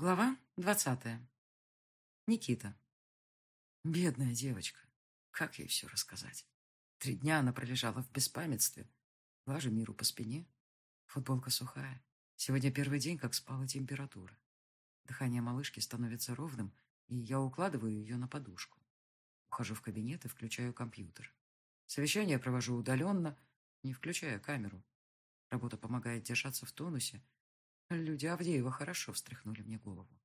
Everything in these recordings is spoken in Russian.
Глава двадцатая. Никита. Бедная девочка. Как ей все рассказать? Три дня она пролежала в беспамятстве. Глажу миру по спине. Футболка сухая. Сегодня первый день, как спала температура. Дыхание малышки становится ровным, и я укладываю ее на подушку. Ухожу в кабинет и включаю компьютер. Совещание провожу удаленно, не включая камеру. Работа помогает держаться в тонусе, Люди Авдеева хорошо встряхнули мне голову.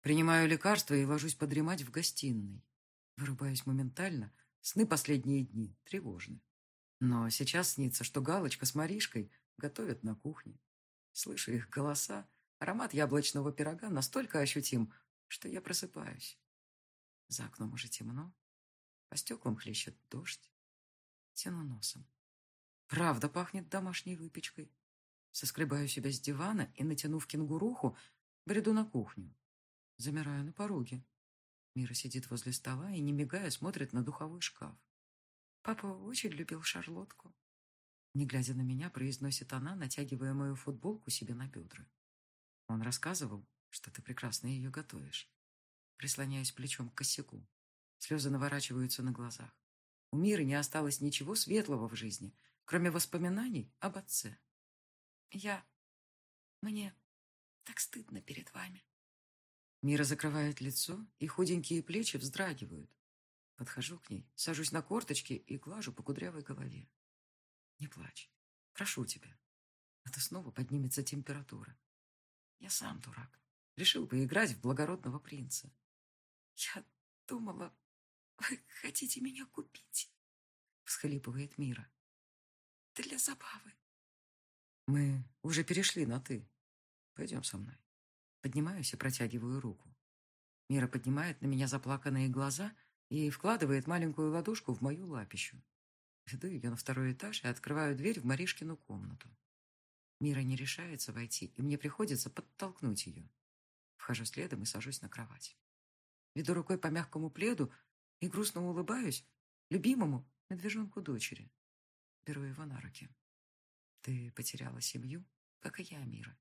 Принимаю лекарства и ложусь подремать в гостиной. Вырубаюсь моментально. Сны последние дни тревожны. Но сейчас снится, что Галочка с Маришкой готовят на кухне. Слышу их голоса. Аромат яблочного пирога настолько ощутим, что я просыпаюсь. За окном уже темно. По стеклам хлещет дождь. Тяну носом. Правда пахнет домашней выпечкой. Соскребаю себя с дивана и, натянув кенгуруху, бреду на кухню. Замираю на пороге. Мира сидит возле стола и, не мигая, смотрит на духовой шкаф. Папа очень любил шарлотку. Не глядя на меня, произносит она, натягивая мою футболку себе на бедра. Он рассказывал, что ты прекрасно ее готовишь. Прислоняюсь плечом к косяку. Слезы наворачиваются на глазах. У Миры не осталось ничего светлого в жизни, кроме воспоминаний об отце. Я... Мне так стыдно перед вами. Мира закрывает лицо, и худенькие плечи вздрагивают. Подхожу к ней, сажусь на корточки и глажу по кудрявой голове. Не плачь. Прошу тебя. Это снова поднимется температура. Я сам дурак. Решил поиграть в благородного принца. Я думала, вы хотите меня купить, всхлипывает Мира. Для забавы. Мы уже перешли на «ты». Пойдем со мной. Поднимаюсь и протягиваю руку. Мира поднимает на меня заплаканные глаза и вкладывает маленькую ладошку в мою лапищу. Веду ее на второй этаж и открываю дверь в Маришкину комнату. Мира не решается войти, и мне приходится подтолкнуть ее. Вхожу следом и сажусь на кровать. Веду рукой по мягкому пледу и грустно улыбаюсь любимому медвежонку дочери. Беру его на руки. Ты потеряла семью, как и я, Мира.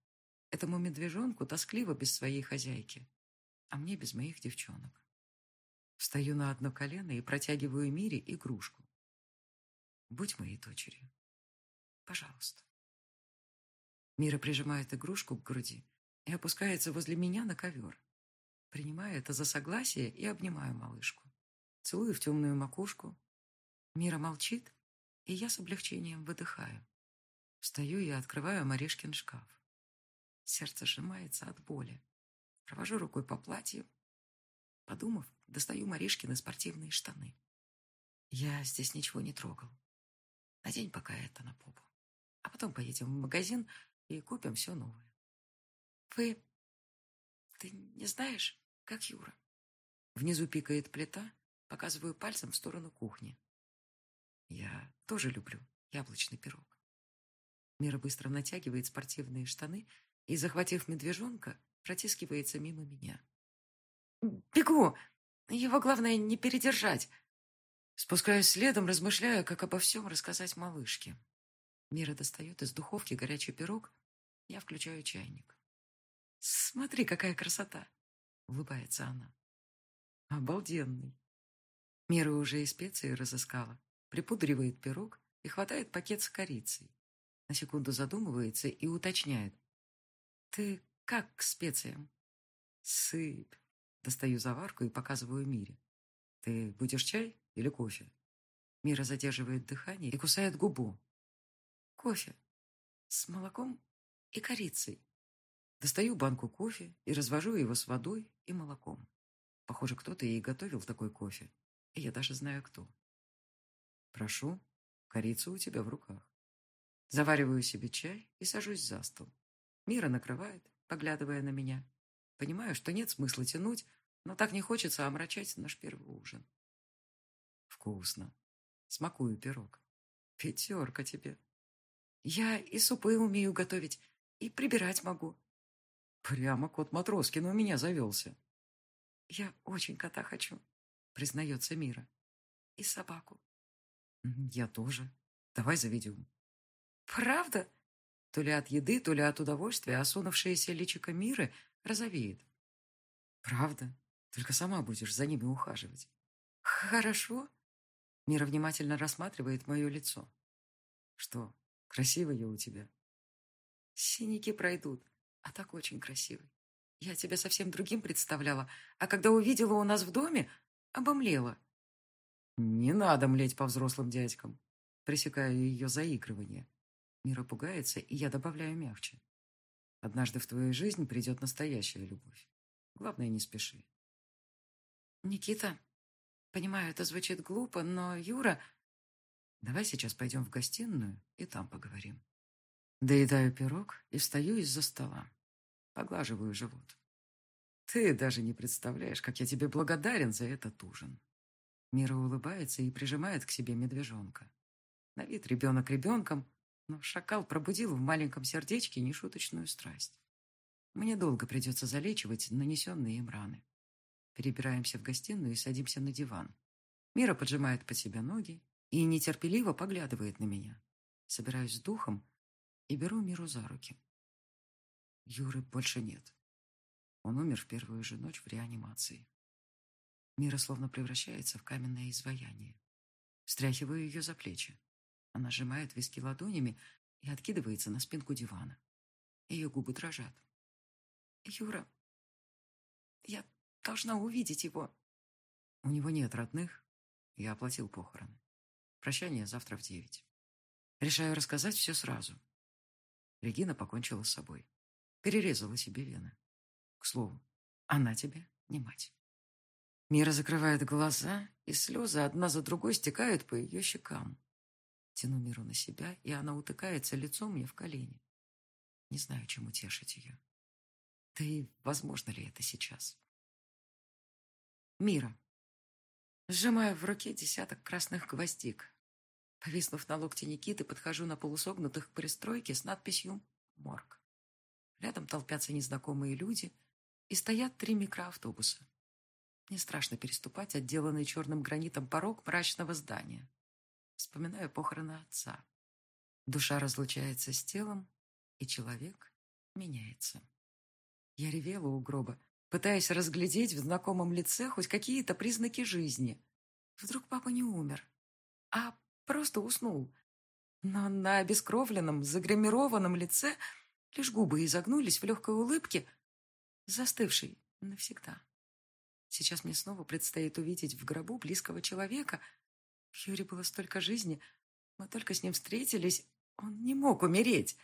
Этому медвежонку тоскливо без своей хозяйки, а мне без моих девчонок. Встаю на одно колено и протягиваю Мире игрушку. Будь моей дочерью. Пожалуйста. Мира прижимает игрушку к груди и опускается возле меня на ковер. Принимаю это за согласие и обнимаю малышку. Целую в темную макушку. Мира молчит, и я с облегчением выдыхаю. Встаю и открываю Маришкин шкаф. Сердце сжимается от боли. Провожу рукой по платью. Подумав, достаю Маришкины спортивные штаны. Я здесь ничего не трогал. Надень пока это на попу. А потом поедем в магазин и купим все новое. Вы... Ты не знаешь, как Юра? Внизу пикает плита, показываю пальцем в сторону кухни. Я тоже люблю яблочный пирог. Мира быстро натягивает спортивные штаны и, захватив медвежонка, протискивается мимо меня. «Бегу! Его главное не передержать!» Спускаюсь следом, размышляя, как обо всем рассказать малышке. Мира достает из духовки горячий пирог. Я включаю чайник. «Смотри, какая красота!» — улыбается она. «Обалденный!» Мира уже и специи разыскала. Припудривает пирог и хватает пакет с корицей. На секунду задумывается и уточняет. «Ты как к специям?» «Сыпь». Достаю заварку и показываю Мире. «Ты будешь чай или кофе?» Мира задерживает дыхание и кусает губу. «Кофе. С молоком и корицей». Достаю банку кофе и развожу его с водой и молоком. Похоже, кто-то ей готовил такой кофе. И я даже знаю, кто. «Прошу, корица у тебя в руках». Завариваю себе чай и сажусь за стол. Мира накрывает, поглядывая на меня. Понимаю, что нет смысла тянуть, но так не хочется омрачать наш первый ужин. Вкусно. Смакую пирог. Пятерка тебе. Я и супы умею готовить, и прибирать могу. Прямо кот Матроскин у меня завелся. Я очень кота хочу, признается Мира. И собаку. Я тоже. Давай заведем. Правда? То ли от еды, то ли от удовольствия осунувшееся личико Миры розовеет. Правда? Только сама будешь за ними ухаживать. Хорошо. Мира внимательно рассматривает мое лицо. Что, красивый я у тебя? Синяки пройдут, а так очень красивый. Я тебя совсем другим представляла, а когда увидела у нас в доме, обомлела. Не надо млеть по взрослым дядькам. Пресекаю ее заигрывание. Мира пугается, и я добавляю мягче. Однажды в твою жизнь придет настоящая любовь. Главное, не спеши. Никита, понимаю, это звучит глупо, но Юра... Давай сейчас пойдем в гостиную и там поговорим. Доедаю пирог и встаю из-за стола. Поглаживаю живот. Ты даже не представляешь, как я тебе благодарен за этот ужин. Мира улыбается и прижимает к себе медвежонка. На вид ребенок ребенком, но шакал пробудил в маленьком сердечке нешуточную страсть. Мне долго придется залечивать нанесенные им раны. Перебираемся в гостиную и садимся на диван. Мира поджимает под себя ноги и нетерпеливо поглядывает на меня. Собираюсь с духом и беру Миру за руки. Юры больше нет. Он умер в первую же ночь в реанимации. Мира словно превращается в каменное изваяние. Стряхиваю ее за плечи. Она сжимает виски ладонями и откидывается на спинку дивана. Ее губы дрожат. «Юра, я должна увидеть его». «У него нет родных. Я оплатил похороны. Прощание завтра в девять. Решаю рассказать все сразу. Регина покончила с собой. Перерезала себе вены. К слову, она тебе не мать. Мира закрывает глаза, и слезы одна за другой стекают по ее щекам. Тяну Миру на себя, и она утыкается лицом мне в колени. Не знаю, чем утешить ее. Да и возможно ли это сейчас? Мира. Сжимаю в руке десяток красных гвоздик. Повиснув на локте Никиты, подхожу на полусогнутых к пристройке с надписью «Морг». Рядом толпятся незнакомые люди, и стоят три микроавтобуса. Мне страшно переступать отделанный черным гранитом порог мрачного здания. Вспоминаю похороны отца. Душа разлучается с телом, и человек меняется. Я ревела у гроба, пытаясь разглядеть в знакомом лице хоть какие-то признаки жизни. Вдруг папа не умер, а просто уснул. Но на обескровленном, загримированном лице лишь губы изогнулись в легкой улыбке, застывшей навсегда. Сейчас мне снова предстоит увидеть в гробу близкого человека. В Юре было столько жизни. Мы только с ним встретились. Он не мог умереть.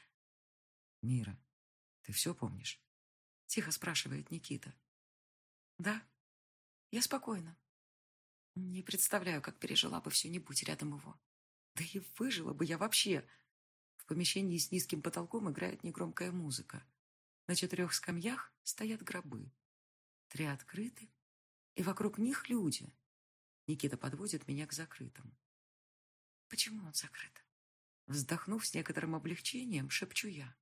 «Мира, ты все помнишь?» Тихо спрашивает Никита. «Да, я спокойна. Не представляю, как пережила бы все, не будь рядом его. Да и выжила бы я вообще. В помещении с низким потолком играет негромкая музыка. На четырех скамьях стоят гробы. Три открыты, и вокруг них люди. Никита подводит меня к закрытым. Почему он закрыт? Вздохнув с некоторым облегчением, шепчу я.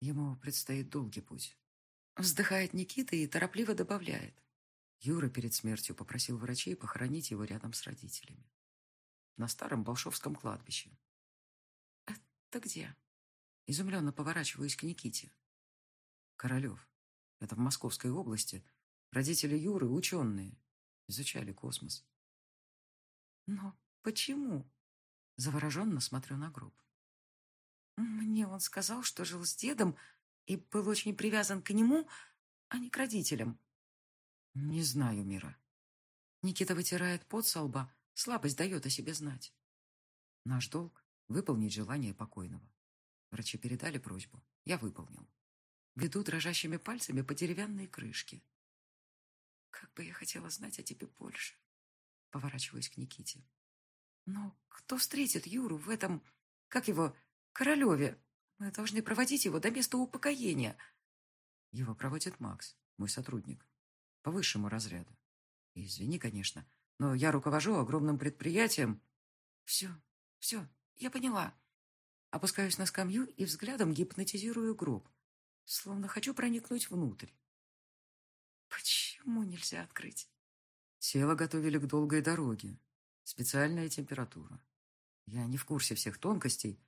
Ему предстоит долгий путь. Вздыхает Никита и торопливо добавляет. Юра перед смертью попросил врачей похоронить его рядом с родителями. На старом Болшовском кладбище. «Это где?» Изумленно поворачиваюсь к Никите. Королев. Это в Московской области, Родители Юры ученые. Изучали космос. Но почему? Завороженно смотрю на гроб. Мне он сказал, что жил с дедом и был очень привязан к нему, а не к родителям. Не знаю, Мира. Никита вытирает пот со лба, слабость дает о себе знать. Наш долг — выполнить желание покойного. Врачи передали просьбу. Я выполнил. Веду дрожащими пальцами по деревянной крышке. Как бы я хотела знать о тебе больше. Поворачиваюсь к Никите. Но кто встретит Юру в этом, как его, Королеве? Мы должны проводить его до места упокоения. Его проводит Макс, мой сотрудник, по высшему разряду. Извини, конечно, но я руковожу огромным предприятием. Все, все, я поняла. Опускаюсь на скамью и взглядом гипнотизирую гроб, словно хочу проникнуть внутрь. Почему нельзя открыть? Тело готовили к долгой дороге. Специальная температура. Я не в курсе всех тонкостей.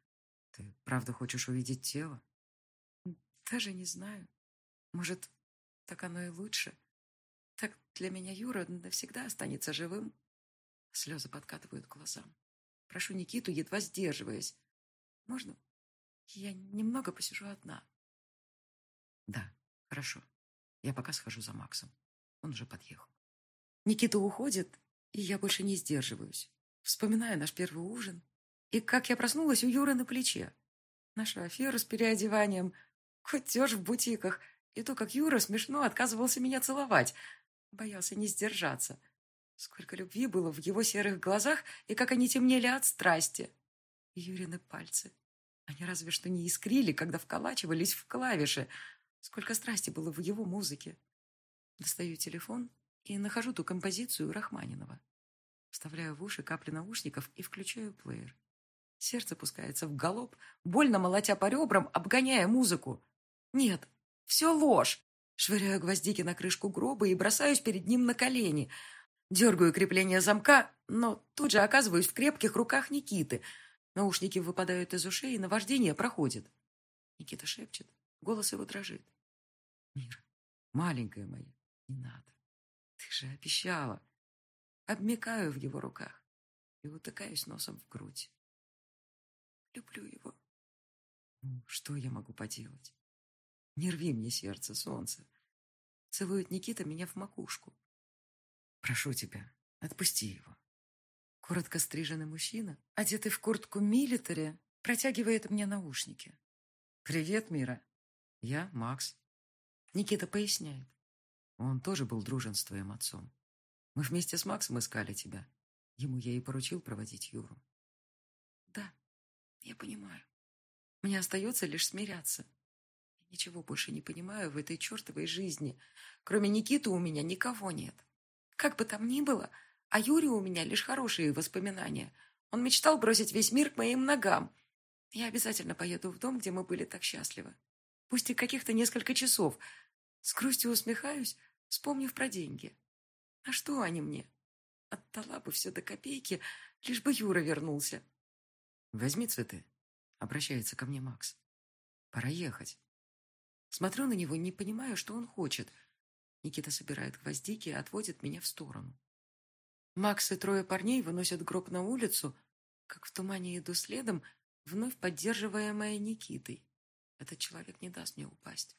Ты правда хочешь увидеть тело? Даже не знаю. Может, так оно и лучше. Для меня Юра навсегда останется живым. Слезы подкатывают к глазам. Прошу Никиту, едва сдерживаясь. Можно? Я немного посижу одна. Да, хорошо. Я пока схожу за Максом. Он уже подъехал. Никита уходит, и я больше не сдерживаюсь. Вспоминаю наш первый ужин и как я проснулась у Юры на плече. Нашу аферу с переодеванием, кутеж в бутиках и то, как Юра смешно отказывался меня целовать. Боялся не сдержаться. Сколько любви было в его серых глазах и как они темнели от страсти. Юрины пальцы. Они разве что не искрили, когда вколачивались в клавиши. Сколько страсти было в его музыке. Достаю телефон и нахожу ту композицию Рахманинова. Вставляю в уши капли наушников и включаю плеер. Сердце пускается в галоп, больно молотя по ребрам, обгоняя музыку. Нет, все ложь. Швыряю гвоздики на крышку гроба и бросаюсь перед ним на колени. Дергаю крепление замка, но тут же оказываюсь в крепких руках Никиты. Наушники выпадают из ушей, и наваждение проходит. Никита шепчет, голос его дрожит. «Мира, маленькая моя, не надо. Ты же обещала. Обмекаю в его руках и утыкаюсь носом в грудь. Люблю его. Ну, что я могу поделать? Не рви мне сердце, солнце. Целует Никита меня в макушку. Прошу тебя, отпусти его. Коротко стриженный мужчина, одетый в куртку милитари, протягивает мне наушники. «Привет, Мира. Я Макс». Никита поясняет. Он тоже был дружен с твоим отцом. Мы вместе с Максом искали тебя. Ему я и поручил проводить Юру. Да, я понимаю. Мне остается лишь смиряться. Я ничего больше не понимаю в этой чертовой жизни. Кроме Никиты у меня никого нет. Как бы там ни было, а Юре у меня лишь хорошие воспоминания. Он мечтал бросить весь мир к моим ногам. Я обязательно поеду в дом, где мы были так счастливы. Пусть и каких-то несколько часов. С грустью усмехаюсь, вспомнив про деньги. А что они мне? Отдала бы все до копейки, лишь бы Юра вернулся. Возьми цветы, обращается ко мне Макс. Пора ехать. Смотрю на него, не понимаю, что он хочет. Никита собирает гвоздики и отводит меня в сторону. Макс и трое парней выносят гроб на улицу, как в тумане иду следом, вновь поддерживаемая Никитой. Этот человек не даст мне упасть.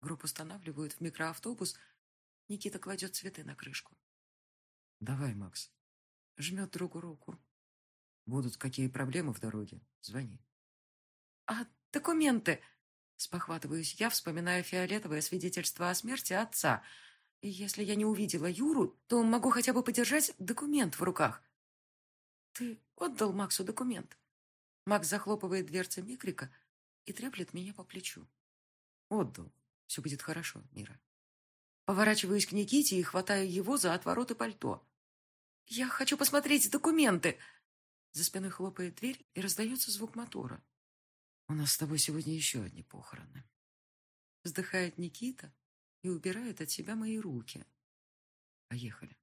Гроб устанавливают в микроавтобус, Никита кладет цветы на крышку. «Давай, Макс». Жмет другу руку. «Будут какие проблемы в дороге, звони». «А документы?» Спохватываюсь я, вспоминая фиолетовое свидетельство о смерти отца. И если я не увидела Юру, то могу хотя бы подержать документ в руках. «Ты отдал Максу документ?» Макс захлопывает дверцы микрика и треплет меня по плечу. «Отдал. Все будет хорошо, Мира». Поворачиваюсь к Никите и хватаю его за отвороты пальто. «Я хочу посмотреть документы!» За спиной хлопает дверь и раздается звук мотора. «У нас с тобой сегодня еще одни похороны». Вздыхает Никита и убирает от себя мои руки. «Поехали».